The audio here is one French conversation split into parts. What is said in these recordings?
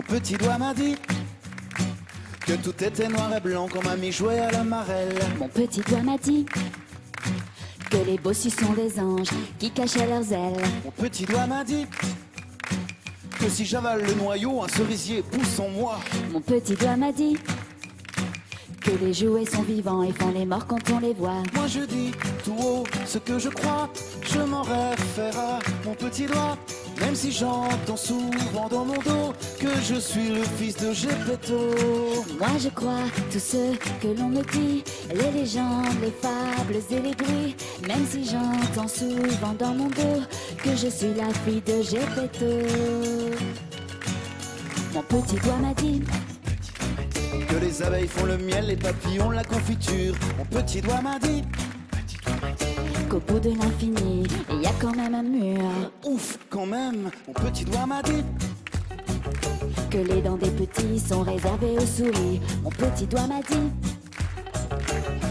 petit doigt m'a dit que tout était noir et blanc quand mamie jouait à la marelle. Mon petit doigt m'a dit que les bossus sont des anges qui cachaient leurs ailes. Mon petit doigt m'a dit que si j'avale le noyau, un cerisier pousse en moi. Mon petit doigt m'a dit que les jouets sont vivants et font les morts quand on les voit. Moi je dis tout haut ce que je crois, je m'en réfère à mon petit doigt. Même si j'entends souvent dans mon dos que je suis le fils de Gepetto. Moi je crois tout ce que l'on me dit, les légendes, les fables et les bruits. Même si j'entends souvent dans mon dos que je suis la fille de Gepetto. Mon petit doigt m'a dit que les abeilles font le miel, les papillons la confiture. Mon petit doigt m'a dit qu'au bout de l'infini, il y a quand même un mur. Ouf, quand même, mon petit doigt m'a dit que les dents des petits sont réservées aux souris. Mon petit doigt m'a dit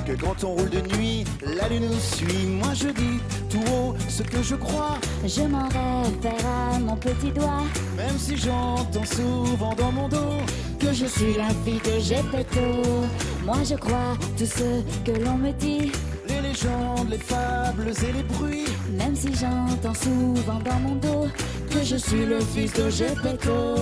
que quand on roule de nuit, la lune nous suit. Moi je dis tout haut ce que je crois. Je m'en réfère à mon petit doigt. Même si j'entends souvent dans mon dos que je suis la fille de Gepetto. Moi je crois tout ce que l'on me dit. Les légendes, les fables et les bruits. Même si j'entends souvent dans mon dos que je suis le fils de Gepetto.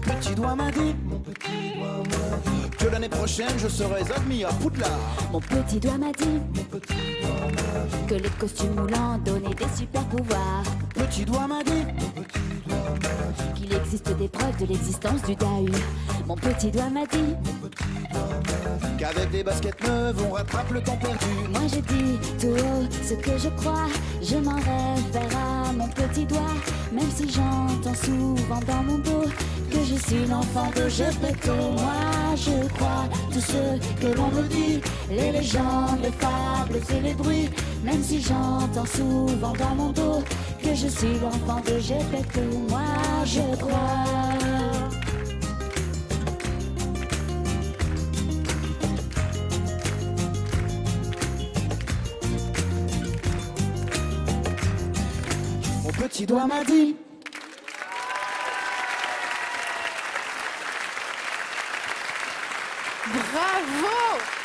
Petit doigt m'a dit, mon petit doigt m'a dit que l'année prochaine je serai admis à Poudlard. Mon petit doigt m'a dit, mon petit doigt m'a dit que les costumes moulants donnaient des super pouvoirs. Mon petit doigt m'a dit, qu'il existe des preuves de l'existence du Dahu. Mon petit doigt m'a dit, qu'avec des baskets neuves on rattrape le temps perdu. Moi je dis tout haut ce que je crois, je m'en réfère à mon petit doigt, même si j'entends souvent dans mon dos je suis l'enfant de Gepetto. Moi je crois tout ce que l'on me dit, les légendes, les fables et les bruits, même si j'entends souvent dans mon dos que je suis l'enfant de Gepetto. Moi je crois. Mon petit doigt m'a dit Bravo!